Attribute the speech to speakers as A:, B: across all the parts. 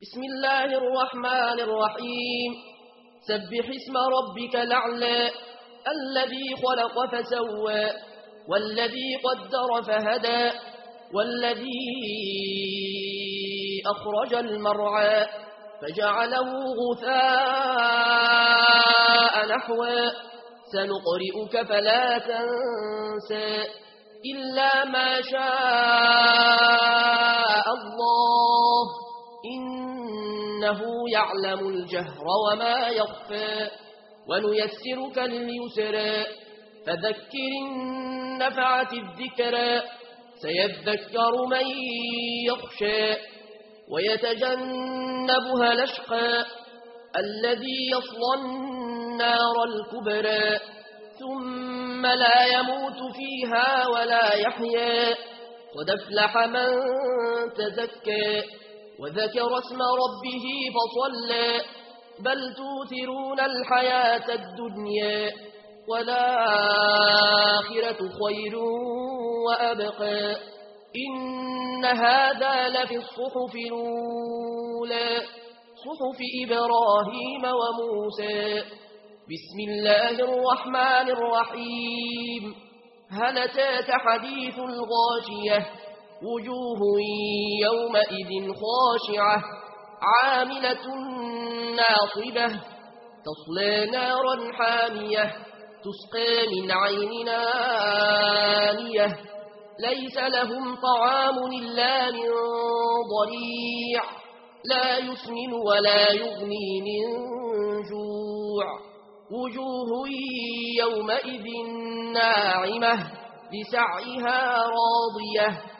A: بسم الله الرحمن الرحيم. سبح اسم ربك لعلى الذي خلق فسوى والذي قدر فهدى والذي أخرج المرعى فجعله غثاء نحوى. سنقرئك فلا تنسى إلا ما شاء الله. إنه يعلم الجهر وما يخفى ونيسرك لليسرى فذكر النفعة الذكرى سيذكر من يخشى ويتجنبها لشقى الذي يصلى النار الكبرى ثم لا يموت فيها ولا يَحْيَى قد أفلح من تزكى وذكر اسم ربه فصلى بل توثرون الحياة الدنيا والآخرة خير وأبقى إن هذا لفي الصحف الأولى. صحف إبراهيم وموسى. بسم الله الرحمن الرحيم. هل تات حديث الغاشية؟ وجوه يومئذ خاشعة عاملة ناصبة تصلى نارا حامية تسقى من عين نانية ليس لهم طعام إلا من ضريع لا يسمن ولا يغني من جوع. وجوه يومئذ ناعمة بسعيها راضية.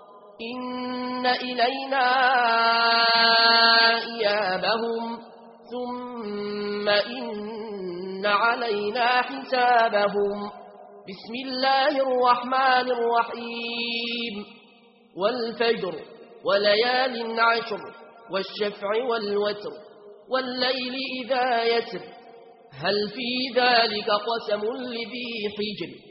A: إن إلينا إيابهم ثم إن علينا حسابهم بسم الله الرحمن الرحيم والفجر وليال عشر والشفع والوتر والليل إذا يسر هل في ذلك قسم لذي حجر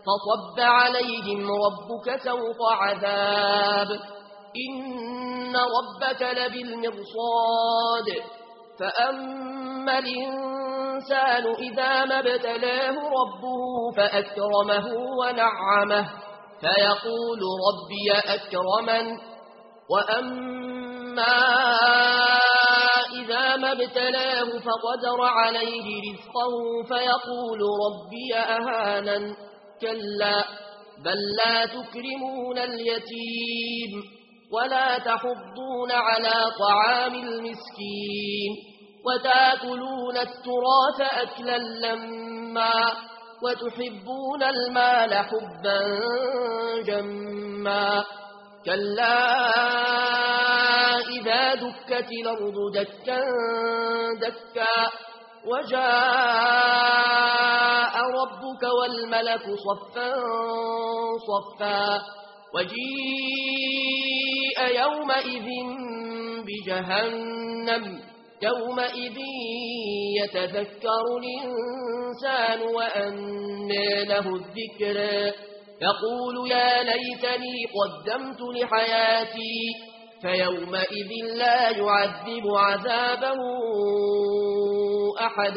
A: فصب عليهم ربك سوط عذاب. إن ربك لبالمرصاد. فأما الإنسان إذا مبتلاه ربه فأكرمه ونعمه. فيقول ربي أكرمن. وأما إذا مبتلاه فقدر عليه رزقه فيقول ربي أهانن. كلا بل لا تكرمون اليتيم ولا تحضون على طعام المسكين وتأكلون التراث أكلا لما وتحبون المال حبا جما كلا إذا دكت الأرض دكا دكا وجاء ربك والملك صفا صفا وجيء يومئذ بجهنم يومئذ يتذكر الإنسان وأنى له الذكر. يقول يا ليتني قدمت لحياتي فيومئذ لا يعذب عذابه أحد.